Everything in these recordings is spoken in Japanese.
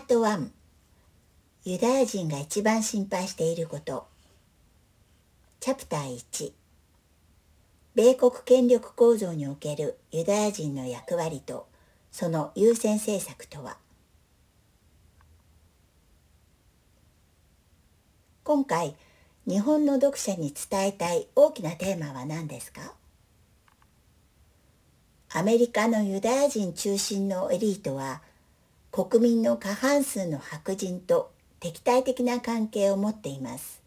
ート1ユダヤ人が一番心配していること。チャプター1米国権力構造におけるユダヤ人の役割とその優先政策とは。今回日本の読者に伝えたい大きなテーマは何ですか？アメリカのユダヤ人中心のエリートは国民の過半数の白人と敵対的な関係を持っています。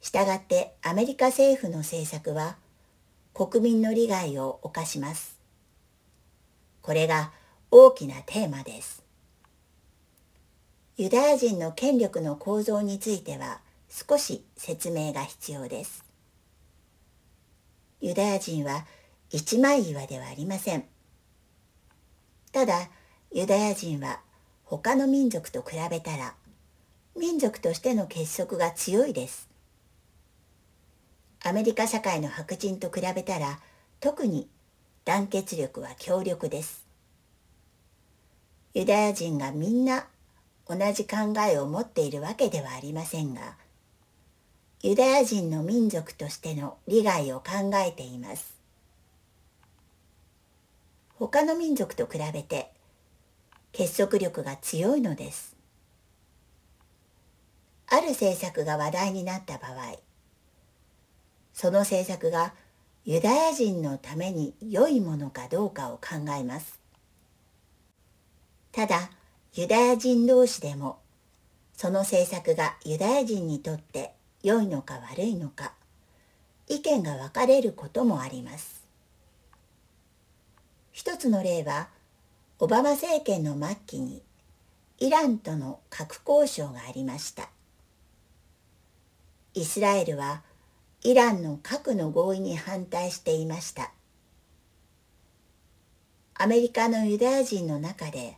したがってアメリカ政府の政策は国民の利害を犯します。これが大きなテーマです。ユダヤ人の権力の構造については少し説明が必要です。ユダヤ人は一枚岩ではありません。ただ、ユダヤ人は他の民族と比べたら民族としての結束が強いです。アメリカ社会の白人と比べたら特に団結力は強力です。ユダヤ人がみんな同じ考えを持っているわけではありませんが、ユダヤ人の民族としての利害を考えています。他の民族と比べて結束力が強いのです。ある政策が話題になった場合、その政策がユダヤ人のために良いものかどうかを考えます。ただ、ユダヤ人同士でも、その政策がユダヤ人にとって良いのか悪いのか、意見が分かれることもあります。一つの例は、オバマ政権の末期にイランとの核交渉がありました。イスラエルはイランの核の合意に反対していました。アメリカのユダヤ人の中で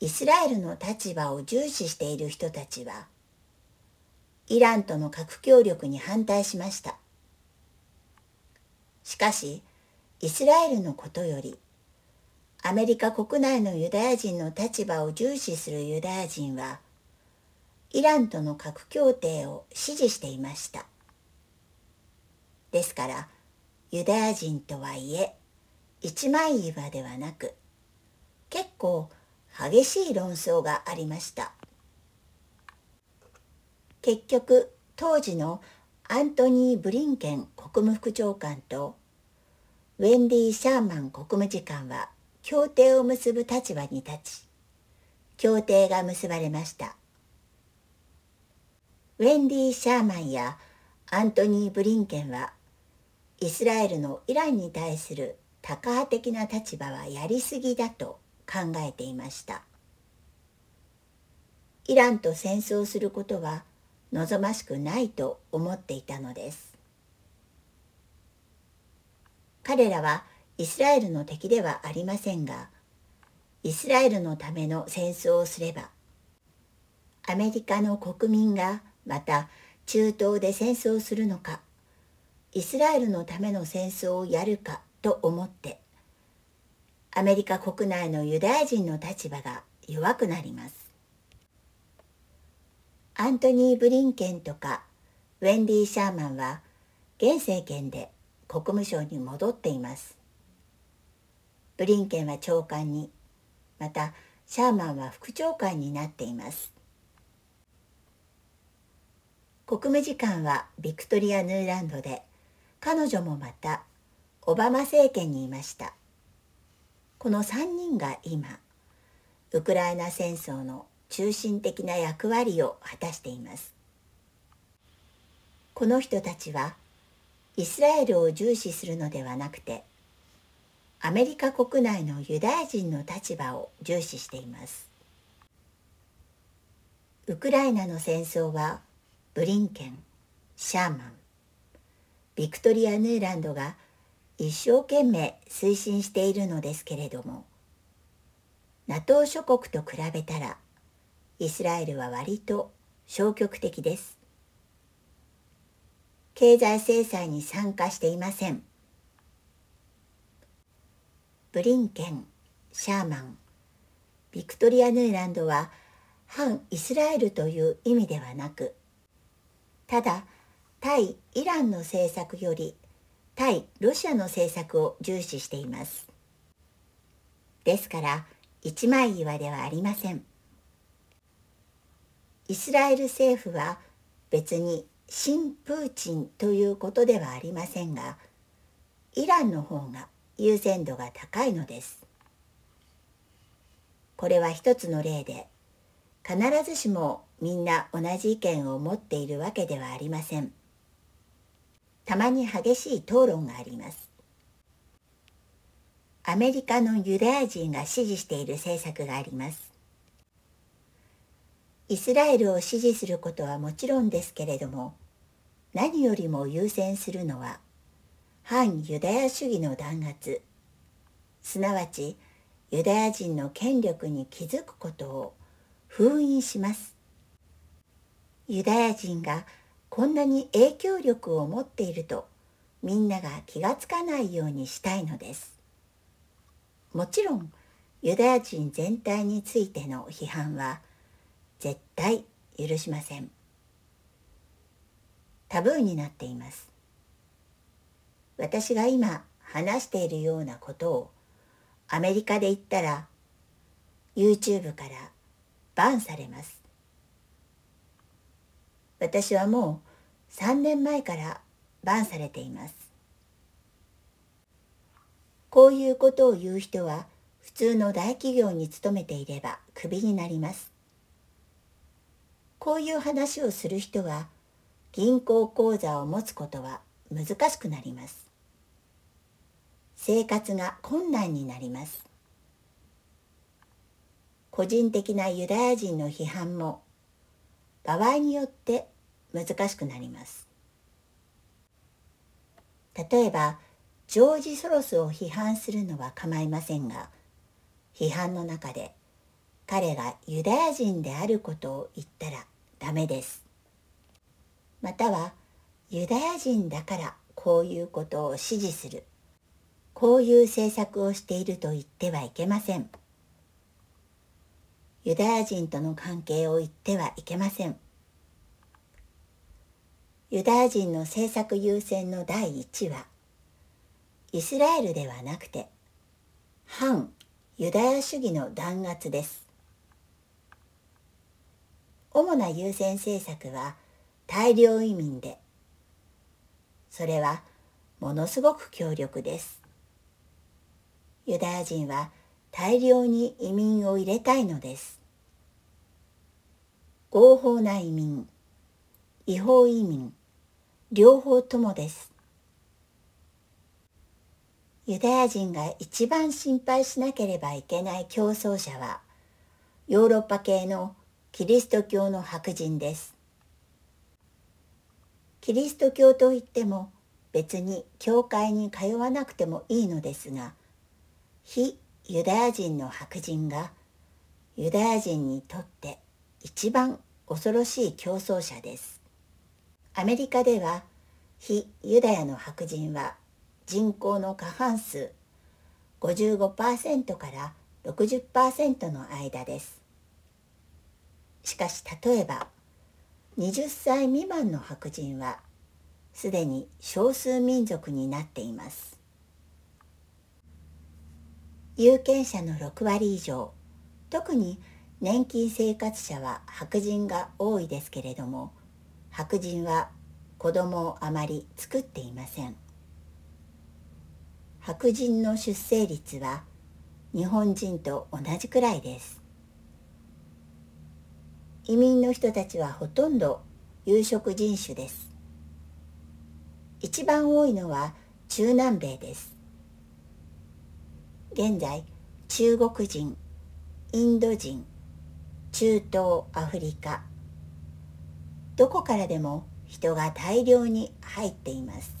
イスラエルの立場を重視している人たちはイランとの核協力に反対しました。しかしイスラエルのことよりアメリカ国内のユダヤ人の立場を重視するユダヤ人は、イランとの核協定を支持していました。ですから、ユダヤ人とはいえ、一枚岩ではなく、結構激しい論争がありました。結局、当時のアントニー・ブリンケン国務副長官とウェンディ・シャーマン国務次官は協定を結ぶ立場に立ち、協定が結ばれました。ウェンディ・シャーマンやアントニー・ブリンケンは、イスラエルのイランに対するタカ派的な立場はやりすぎだと考えていました。イランと戦争することは望ましくないと思っていたのです。彼らはイスラエルの敵ではありませんが、イスラエルのための戦争をすれば、アメリカの国民がまた中東で戦争するのか、イスラエルのための戦争をやるかと思って、アメリカ国内のユダヤ人の立場が弱くなります。アントニー・ブリンケンとかウェンディ・シャーマンは現政権で国務省に戻っています。ブリンケンは長官に、またシャーマンは副長官になっています。国務次官はビクトリア・ヌーランドで、彼女もまたオバマ政権にいました。この3人が今、ウクライナ戦争の中心的な役割を果たしています。この人たちはイスラエルを重視するのではなくてアメリカ国内のユダヤ人の立場を重視しています。ウクライナの戦争はブリンケン、シャーマン、ビクトリア・ヌーランドが一生懸命推進しているのですけれども NATO 諸国と比べたらイスラエルは割と消極的です。経済制裁に参加していません。ブリンケン、シャーマン、ビクトリア・ヌーランドは反イスラエルという意味ではなくただ対イランの政策より対ロシアの政策を重視しています。ですから一枚岩ではありません。イスラエル政府は別に新プーチンということではありませんがイランの方が優先度が高いのです。これは一つの例で必ずしもみんな同じ意見を持っているわけではありません。たまに激しい討論があります。アメリカのユダヤ人が支持している政策があります。イスラエルを支持することはもちろんですけれども何よりも優先するのは反ユダヤ主義の弾圧。すなわちユダヤ人の権力に気づくことを封印します。ユダヤ人がこんなに影響力を持っているとみんなが気がつかないようにしたいのです。もちろんユダヤ人全体についての批判は絶対許しません。タブーになっています。私が今話しているようなことをアメリカで言ったら YouTube からバンされます。私はもう3年前からバンされています。こういうことを言う人は普通の大企業に勤めていればクビになります。こういう話をする人は銀行口座を持つことは難しくなります。生活が困難になります。個人的なユダヤ人の批判も場合によって難しくなります。例えばジョージ・ソロスを批判するのは構いませんが批判の中で彼がユダヤ人であることを言ったらダメです。またはユダヤ人だからこういうことを支持する。こういう政策をしていると言ってはいけません。ユダヤ人との関係を言ってはいけません。ユダヤ人の政策優先の第一は、イスラエルではなくて、反ユダヤ主義の弾圧です。主な優先政策は大量移民で、それはものすごく強力です。ユダヤ人は大量に移民を入れたいのです。合法な移民違法移民両方ともですユダヤ人が一番心配しなければいけない競争者はヨーロッパ系のキリスト教の白人ですキリスト教といっても別に教会に通わなくてもいいのですが非ユダヤ人の白人がユダヤ人にとって一番恐ろしい競争者です。アメリカでは非ユダヤの白人は人口の過半数55%から60%の間です。しかし例えば20歳未満の白人はすでに少数民族になっています。有権者の6割以上。特に年金生活者は白人が多いですけれども白人は子供をあまり作っていません。白人の出生率は日本人と同じくらいです。移民の人たちはほとんど有色人種です。一番多いのは中南米です。現在中国人インド人中東アフリカ。どこからでも人が大量に入っています。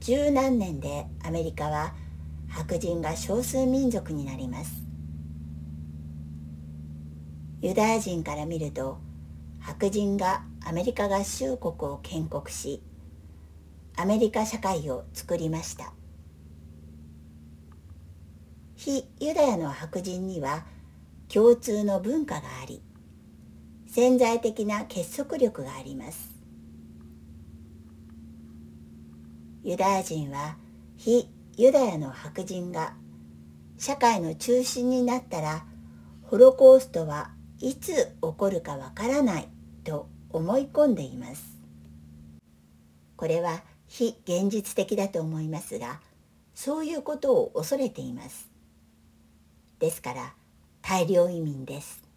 十何年でアメリカは白人が少数民族になります。ユダヤ人から見ると白人がアメリカ合衆国を建国しアメリカ社会を作りました。非ユダヤの白人には共通の文化があり潜在的な結束力があります。ユダヤ人は非ユダヤの白人が社会の中心になったらホロコーストはいつ起こるかわからないと思い込んでいます。これは非現実的だと思いますがそういうことを恐れています。ですから大量移民です。